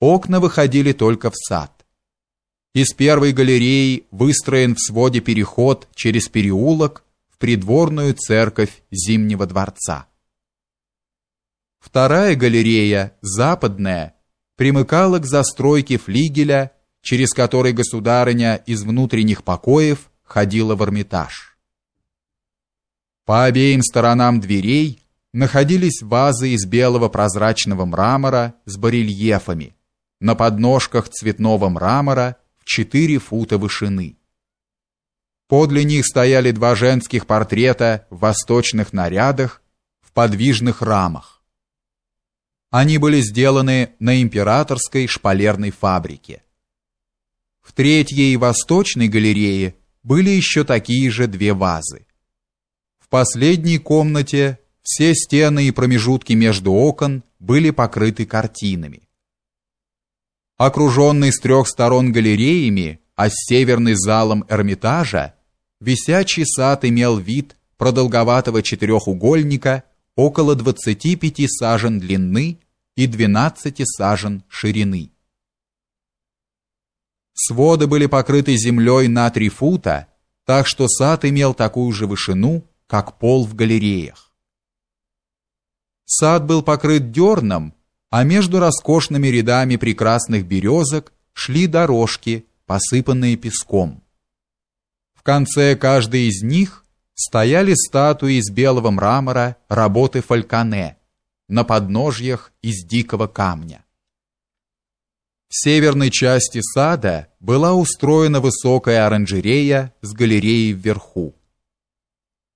окна выходили только в сад. Из первой галереи выстроен в своде переход через переулок в придворную церковь Зимнего дворца. Вторая галерея, западная, примыкала к застройке флигеля, через который государыня из внутренних покоев ходила в Эрмитаж. По обеим сторонам дверей находились вазы из белого прозрачного мрамора с барельефами, на подножках цветного мрамора в 4 фута вышины. Подле них стояли два женских портрета в восточных нарядах в подвижных рамах. Они были сделаны на императорской шпалерной фабрике. В третьей восточной галерее были еще такие же две вазы. В последней комнате все стены и промежутки между окон были покрыты картинами. Окруженный с трех сторон галереями, а с северной залом Эрмитажа, висячий сад имел вид продолговатого четырехугольника около 25 сажен длины и 12 сажен ширины. Своды были покрыты землей на 3 фута, так что сад имел такую же вышину, как пол в галереях. Сад был покрыт дерном, а между роскошными рядами прекрасных березок шли дорожки, посыпанные песком. В конце каждой из них стояли статуи из белого мрамора работы Фальконе на подножьях из дикого камня. В северной части сада была устроена высокая оранжерея с галереей вверху.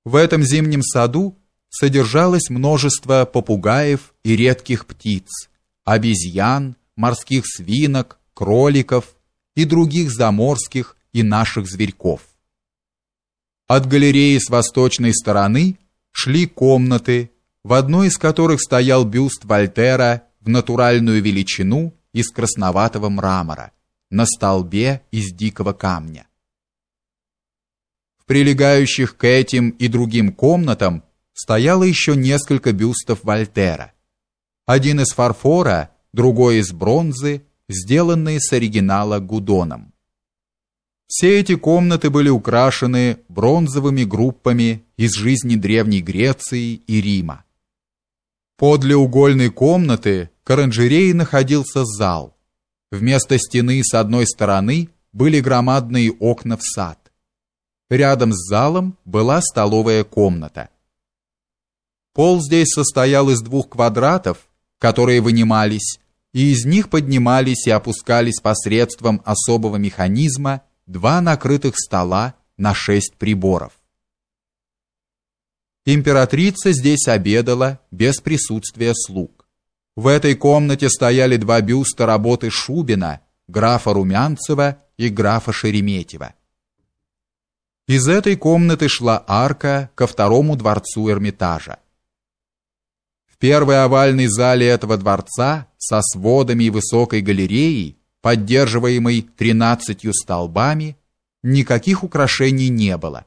В этом зимнем саду содержалось множество попугаев и редких птиц, обезьян, морских свинок, кроликов и других заморских и наших зверьков. От галереи с восточной стороны шли комнаты, в одной из которых стоял бюст Вольтера в натуральную величину из красноватого мрамора на столбе из дикого камня. В прилегающих к этим и другим комнатам стояло еще несколько бюстов Вольтера. Один из фарфора, другой из бронзы, сделанные с оригинала Гудоном. Все эти комнаты были украшены бронзовыми группами из жизни древней Греции и Рима. Подле угольной комнаты к оранжерее находился зал. Вместо стены с одной стороны были громадные окна в сад. Рядом с залом была столовая комната. Пол здесь состоял из двух квадратов, которые вынимались, и из них поднимались и опускались посредством особого механизма два накрытых стола на шесть приборов. Императрица здесь обедала без присутствия слуг. В этой комнате стояли два бюста работы Шубина, графа Румянцева и графа Шереметьева. Из этой комнаты шла арка ко второму дворцу Эрмитажа первой овальной зале этого дворца со сводами и высокой галереей, поддерживаемой тринадцатью столбами, никаких украшений не было.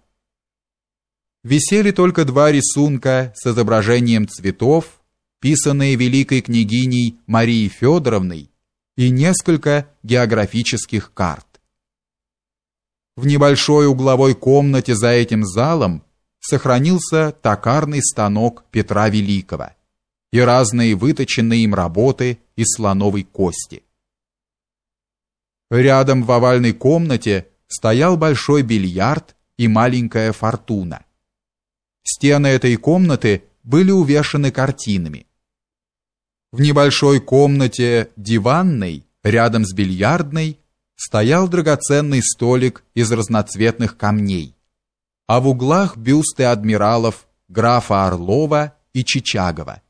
Висели только два рисунка с изображением цветов, писанные великой княгиней Марией Федоровной, и несколько географических карт. В небольшой угловой комнате за этим залом сохранился токарный станок Петра Великого и разные выточенные им работы из слоновой кости. Рядом в овальной комнате стоял большой бильярд и маленькая фортуна. Стены этой комнаты были увешаны картинами. В небольшой комнате диванной, рядом с бильярдной, стоял драгоценный столик из разноцветных камней, а в углах бюсты адмиралов графа Орлова и Чичагова.